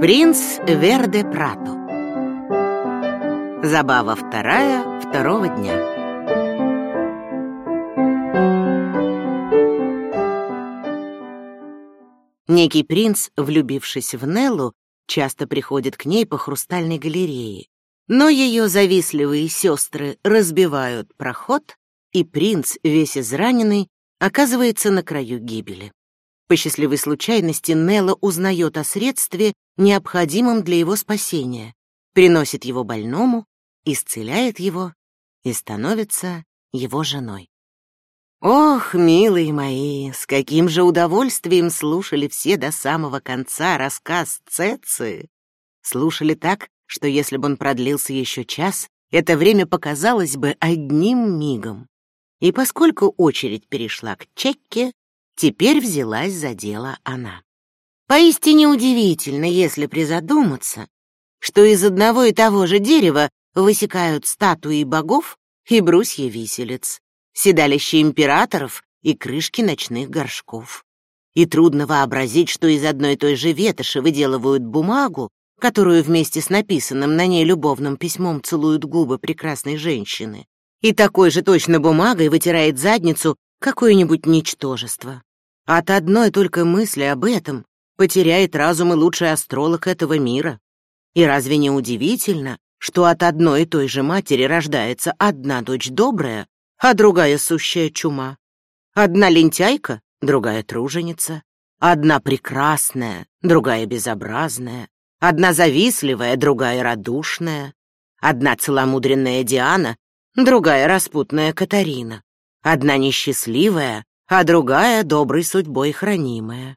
Принц Верде Прато. Забава вторая второго дня. Некий принц, влюбившись в Неллу, часто приходит к ней по хрустальной галерее. Но ее завистливые сестры разбивают проход, и принц, весь израненный, оказывается на краю гибели. По счастливой случайности Нелла узнает о средстве, необходимом для его спасения, приносит его больному, исцеляет его и становится его женой. Ох, милые мои, с каким же удовольствием слушали все до самого конца рассказ Цецы. Слушали так, что если бы он продлился еще час, это время показалось бы одним мигом. И поскольку очередь перешла к Чекке, Теперь взялась за дело она. Поистине удивительно, если призадуматься, что из одного и того же дерева высекают статуи богов и брусья виселиц, седалища императоров и крышки ночных горшков. И трудно вообразить, что из одной и той же ветоши выделывают бумагу, которую вместе с написанным на ней любовным письмом целуют губы прекрасной женщины, и такой же точно бумагой вытирает задницу какое-нибудь ничтожество. От одной только мысли об этом потеряет разум и лучший астролог этого мира. И разве не удивительно, что от одной и той же матери рождается одна дочь добрая, а другая сущая чума? Одна лентяйка, другая труженица, одна прекрасная, другая безобразная, одна завистливая, другая радушная, одна целомудренная Диана, другая распутная Катарина, одна несчастливая, а другая доброй судьбой хранимая.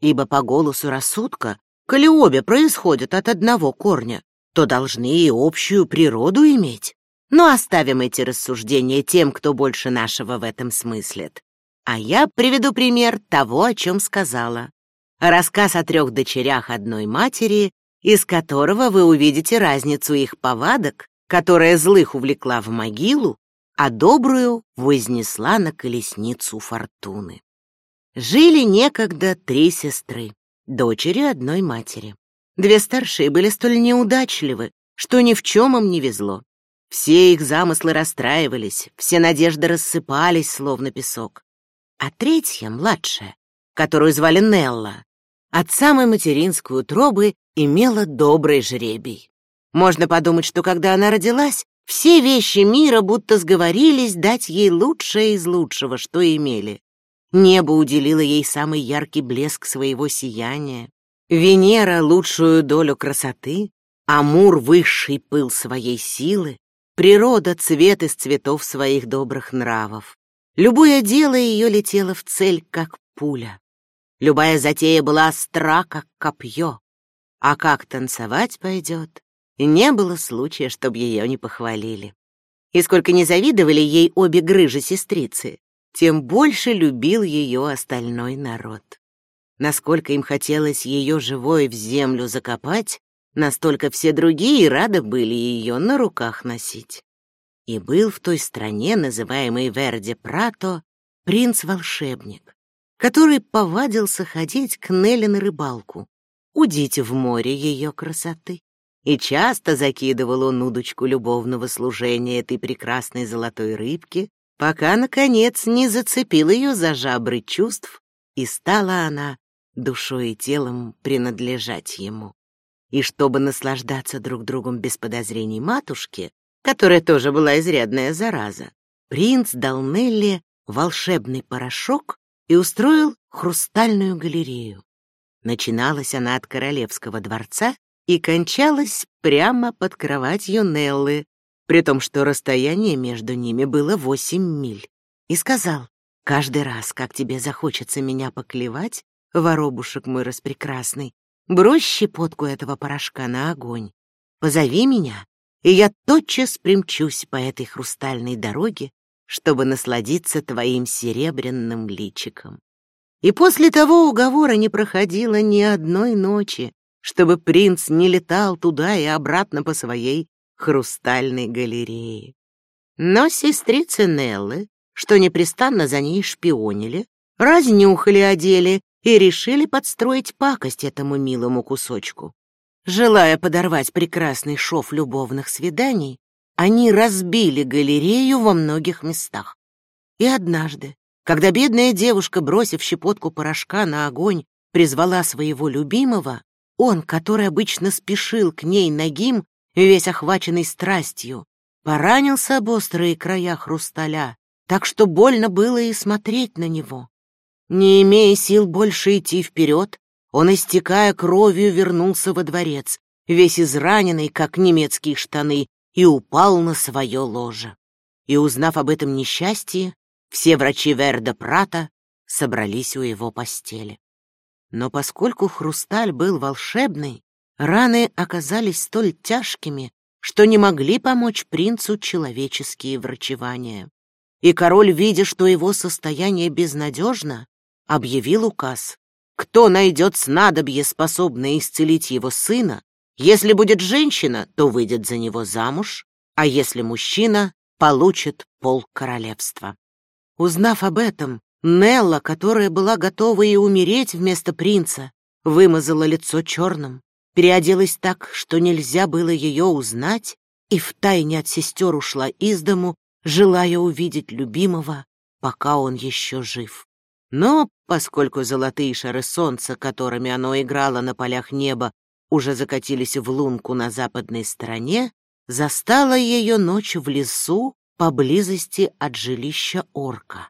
Ибо по голосу рассудка, коли обе происходят от одного корня, то должны и общую природу иметь. Но оставим эти рассуждения тем, кто больше нашего в этом смыслит. А я приведу пример того, о чем сказала. Рассказ о трех дочерях одной матери, из которого вы увидите разницу их повадок, которая злых увлекла в могилу, а добрую вознесла на колесницу фортуны. Жили некогда три сестры, дочери одной матери. Две старшие были столь неудачливы, что ни в чем им не везло. Все их замыслы расстраивались, все надежды рассыпались, словно песок. А третья, младшая, которую звали Нелла, от самой материнской утробы имела добрый жребий. Можно подумать, что когда она родилась, все вещи мира будто сговорились дать ей лучшее из лучшего, что имели. Небо уделило ей самый яркий блеск своего сияния, Венера — лучшую долю красоты, Амур — высший пыл своей силы, природа — цвет из цветов своих добрых нравов. Любое дело ее летело в цель, как пуля. Любая затея была остра, как копье. А как танцевать пойдет, не было случая, чтобы ее не похвалили. И сколько не завидовали ей обе грыжи-сестрицы, тем больше любил ее остальной народ. Насколько им хотелось ее живой в землю закопать, настолько все другие рады были ее на руках носить. И был в той стране, называемой Верде-Прато, принц-волшебник, который повадился ходить к Нелли на рыбалку, удить в море ее красоты и часто закидывал он удочку любовного служения этой прекрасной золотой рыбки, пока, наконец, не зацепил ее за жабры чувств, и стала она душой и телом принадлежать ему. И чтобы наслаждаться друг другом без подозрений матушки, которая тоже была изрядная зараза, принц дал Нелли волшебный порошок и устроил хрустальную галерею. Начиналась она от королевского дворца и кончалась прямо под кроватью Неллы, при том, что расстояние между ними было восемь миль. И сказал, «Каждый раз, как тебе захочется меня поклевать, воробушек мой распрекрасный, брось щепотку этого порошка на огонь, позови меня, и я тотчас примчусь по этой хрустальной дороге, чтобы насладиться твоим серебряным личиком». И после того уговора не проходило ни одной ночи, чтобы принц не летал туда и обратно по своей хрустальной галерее. Но сестрицы Неллы, что непрестанно за ней шпионили, разнюхали о и решили подстроить пакость этому милому кусочку. Желая подорвать прекрасный шов любовных свиданий, они разбили галерею во многих местах. И однажды, когда бедная девушка, бросив щепотку порошка на огонь, призвала своего любимого, он, который обычно спешил к ней нагим, весь охваченный страстью, поранился об острые края хрусталя, так что больно было и смотреть на него. Не имея сил больше идти вперед, он, истекая кровью, вернулся во дворец, весь израненный, как немецкие штаны, и упал на свое ложе. И, узнав об этом несчастье, все врачи Верда Прата собрались у его постели. Но поскольку хрусталь был волшебный, раны оказались столь тяжкими, что не могли помочь принцу человеческие врачевания. И король, видя, что его состояние безнадежно, объявил указ. Кто найдет снадобье, способное исцелить его сына, если будет женщина, то выйдет за него замуж, а если мужчина, получит пол королевства. Узнав об этом, Нелла, которая была готова и умереть вместо принца, вымазала лицо черным, переоделась так, что нельзя было ее узнать, и втайне от сестер ушла из дому, желая увидеть любимого, пока он еще жив. Но поскольку золотые шары солнца, которыми оно играло на полях неба, уже закатились в лунку на западной стороне, застала ее ночь в лесу поблизости от жилища орка.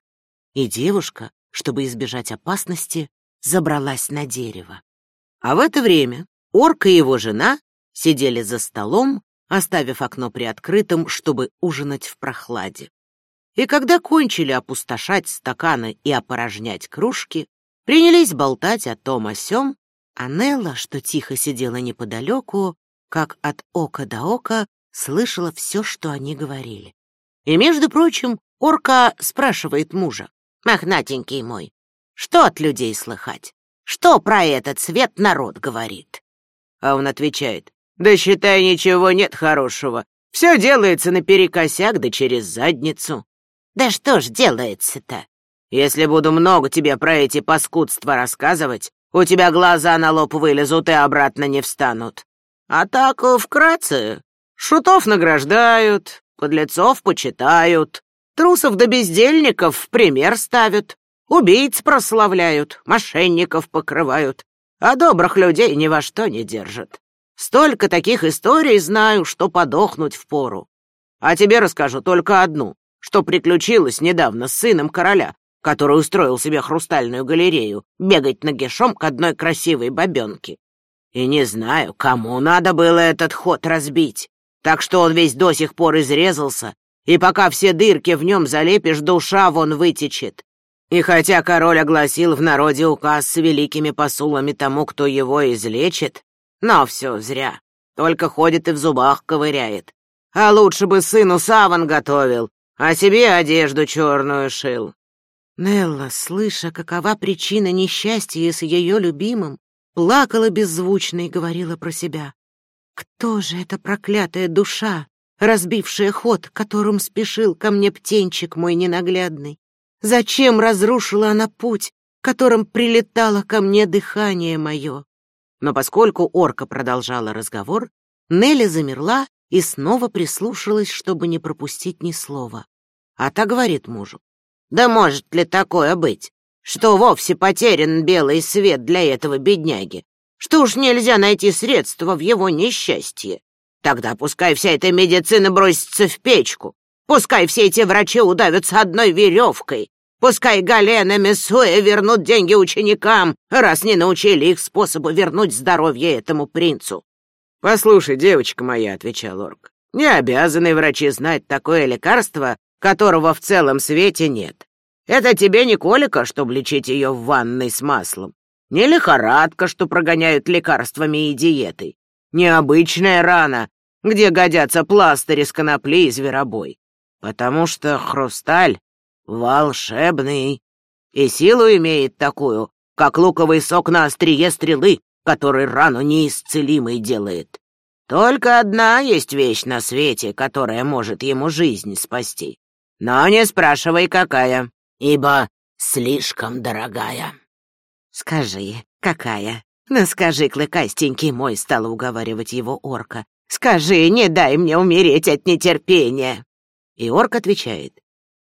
И девушка, чтобы избежать опасности, забралась на дерево. А в это время орк и его жена сидели за столом, оставив окно приоткрытым, чтобы ужинать в прохладе. И когда кончили опустошать стаканы и опорожнять кружки, принялись болтать о том о сём, а Нелла, что тихо сидела неподалеку, как от ока до ока, слышала все, что они говорили. И, между прочим, орка спрашивает мужа. «Мохнатенький мой, что от людей слыхать? Что про этот свет народ говорит?» А он отвечает. «Да считай, ничего нет хорошего. Все делается наперекосяк да через задницу». «Да что ж делается-то?» «Если буду много тебе про эти паскудства рассказывать, у тебя глаза на лоб вылезут и обратно не встанут. А так, вкратце, шутов награждают, подлецов почитают, трусов да бездельников в пример ставят, убийц прославляют, мошенников покрывают, а добрых людей ни во что не держат. Столько таких историй знаю, что подохнуть впору. А тебе расскажу только одну, что приключилось недавно с сыном короля, который устроил себе хрустальную галерею, бегать нагишом к одной красивой бабенке. И не знаю, кому надо было этот ход разбить, так что он весь до сих пор изрезался, и пока все дырки в нем залепишь, душа вон вытечет. И хотя король огласил в народе указ с великими посулами тому, кто его излечит, но все зря, только ходит и в зубах ковыряет. А лучше бы сыну саван готовил, а себе одежду черную шил. Нелла, слыша, какова причина несчастья с ее любимым, плакала беззвучно и говорила про себя. «Кто же эта проклятая душа, разбившая ход, которым спешил ко мне птенчик мой ненаглядный? Зачем разрушила она путь, которым прилетало ко мне дыхание мое?» Но поскольку орка продолжала разговор, Нелли замерла и снова прислушалась, чтобы не пропустить ни слова. А та говорит мужу. Да может ли такое быть, что вовсе потерян белый свет для этого бедняги? Что уж нельзя найти средства в его несчастье? Тогда пускай вся эта медицина бросится в печку. Пускай все эти врачи удавятся одной веревкой. Пускай Галена Мессуэ вернут деньги ученикам, раз не научили их способу вернуть здоровье этому принцу. «Послушай, девочка моя», — отвечал Орк, — «не обязаны врачи знать такое лекарство, которого в целом свете нет. Это тебе не колика, чтобы лечить ее в ванной с маслом, не лихорадка, что прогоняют лекарствами и диетой, не обычная рана, где годятся пластыри с конопли и зверобой, потому что хрусталь волшебный и силу имеет такую, как луковый сок на острие стрелы, который рану неисцелимой делает. Только одна есть вещь на свете, которая может ему жизнь спасти. Но не спрашивай, какая, ибо слишком дорогая. Скажи, какая? «Ну скажи, клыкастенький мой», — стала уговаривать его орка, «скажи, не дай мне умереть от нетерпения». И орк отвечает,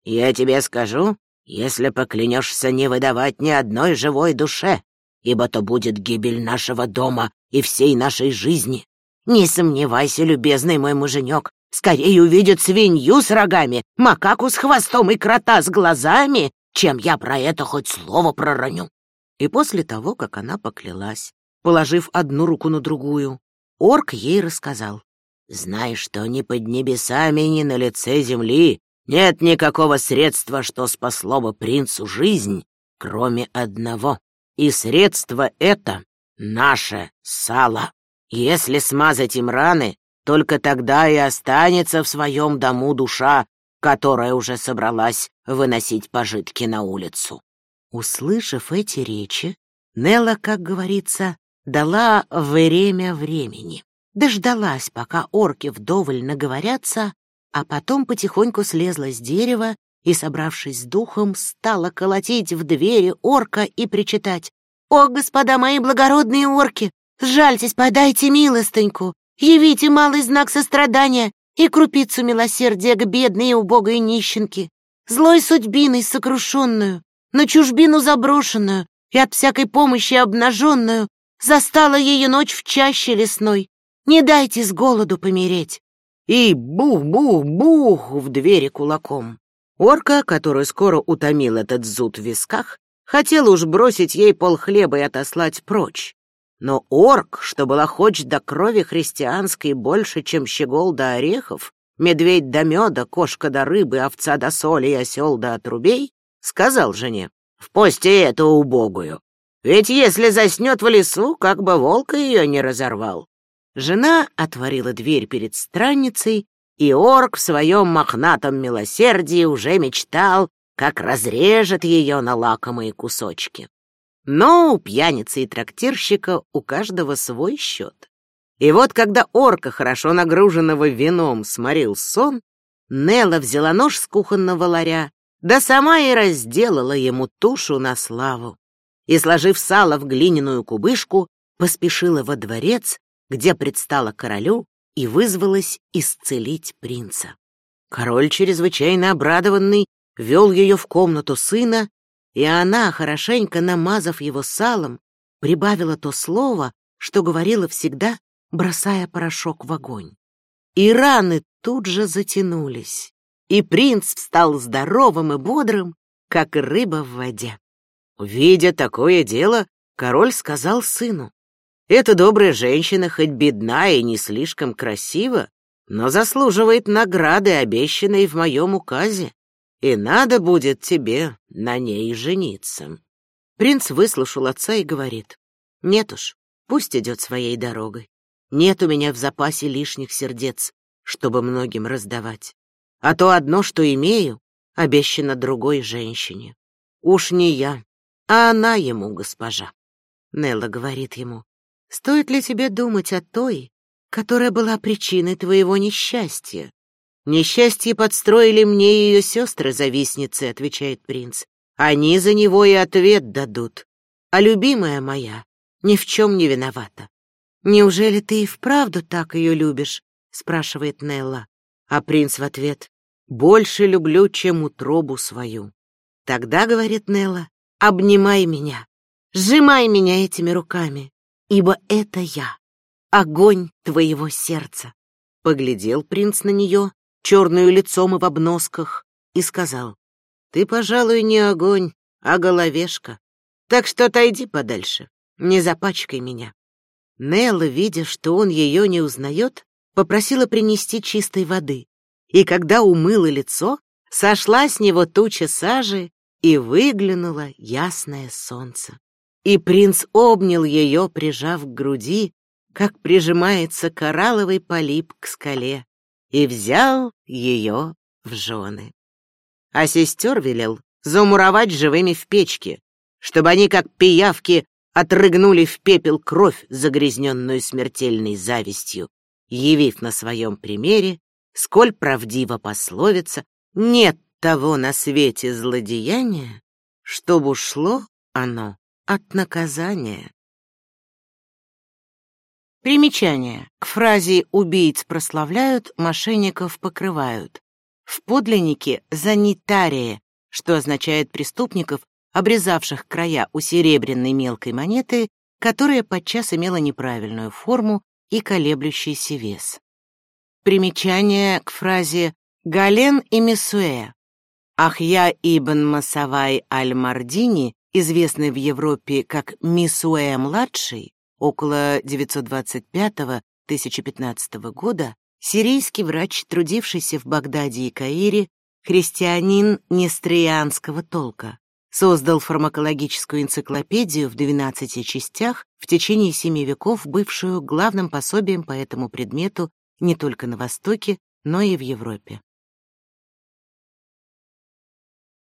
«Я тебе скажу, если поклянешься не выдавать ни одной живой душе, ибо то будет гибель нашего дома и всей нашей жизни. Не сомневайся, любезный мой муженек, скорее увидит свинью с рогами, макаку с хвостом и крота с глазами, чем я про это хоть слово пророню. И после того, как она поклялась, положив одну руку на другую, орк ей рассказал. «Знай, что ни под небесами, ни на лице земли нет никакого средства, что спасло бы принцу жизнь, кроме одного. И средство это — наше сало. Если смазать им раны, только тогда и останется в своем дому душа, которая уже собралась выносить пожитки на улицу. Услышав эти речи, Нелла, как говорится, дала время времени. Дождалась, пока орки вдоволь наговорятся, а потом потихоньку слезла с дерева и, собравшись с духом, стала колотить в двери орка и причитать. «О, господа мои благородные орки! Сжальтесь, подайте милостыньку! Явите малый знак сострадания и крупицу милосердия к бедной и убогой нищенке, злой судьбиной сокрушенную, на чужбину заброшенную и от всякой помощи обнаженную, застала ее ночь в чаще лесной. Не дайте с голоду помереть. И бух-бух-бух в двери кулаком. Орка, которую скоро утомил этот зуд в висках, хотела уж бросить ей пол хлеба и отослать прочь. Но орк, что была хоть до крови христианской больше, чем щегол до орехов, медведь до меда, кошка до рыбы, овца до соли и осел до отрубей, сказал жене, «Впусти эту убогую, ведь если заснет в лесу, как бы волка ее не разорвал». Жена отворила дверь перед странницей, и орк в своем мохнатом милосердии уже мечтал, как разрежет ее на лакомые кусочки. Но у пьяницы и трактирщика у каждого свой счет. И вот когда орка, хорошо нагруженного вином, сморил сон, Нелла взяла нож с кухонного ларя да сама и разделала ему тушу на славу. И, сложив сало в глиняную кубышку, поспешила во дворец, где предстала королю и вызвалась исцелить принца. Король, чрезвычайно обрадованный, вел ее в комнату сына, и она, хорошенько намазав его салом, прибавила то слово, что говорила всегда, бросая порошок в огонь. И раны тут же затянулись и принц стал здоровым и бодрым, как рыба в воде. Видя такое дело, король сказал сыну, «Эта добрая женщина хоть бедна и не слишком красива, но заслуживает награды, обещанной в моем указе, и надо будет тебе на ней жениться». Принц выслушал отца и говорит, «Нет уж, пусть идет своей дорогой. Нет у меня в запасе лишних сердец, чтобы многим раздавать а то одно, что имею, обещано другой женщине. Уж не я, а она ему госпожа. Нелла говорит ему, стоит ли тебе думать о той, которая была причиной твоего несчастья? Несчастье подстроили мне ее сестры-завистницы, отвечает принц. Они за него и ответ дадут. А любимая моя ни в чем не виновата. Неужели ты и вправду так ее любишь? спрашивает Нелла. А принц в ответ, «Больше люблю, чем утробу свою». Тогда, говорит Нелла, обнимай меня, сжимай меня этими руками, ибо это я, огонь твоего сердца. Поглядел принц на нее, черную лицом и в обносках, и сказал, «Ты, пожалуй, не огонь, а головешка, так что отойди подальше, не запачкай меня». Нелла, видя, что он ее не узнает, попросила принести чистой воды. И когда умыла лицо, сошла с него туча сажи, и выглянуло ясное солнце. И принц обнял ее, прижав к груди, как прижимается коралловый полип к скале, и взял ее в жены. А сестер велел замуровать живыми в печке, чтобы они, как пиявки, отрыгнули в пепел кровь, загрязненную смертельной завистью, явив на своем примере, сколь правдива пословица «нет того на свете злодеяния, чтоб ушло оно от наказания». Примечание. К фразе «убийц прославляют», «мошенников покрывают». В подлиннике «занитария», что означает преступников, обрезавших края у серебряной мелкой монеты, которая подчас имела неправильную форму и колеблющийся вес. Примечание к фразе «Гален и Месуэ». Ахья ибн Масавай аль-Мардини, известный в Европе как Мисуэ-младший, около 925-1015 года, сирийский врач, трудившийся в Багдаде и Каире, христианин нестрианского толка, создал фармакологическую энциклопедию в 12 частях в течение семи веков, бывшую главным пособием по этому предмету не только на Востоке, но и в Европе.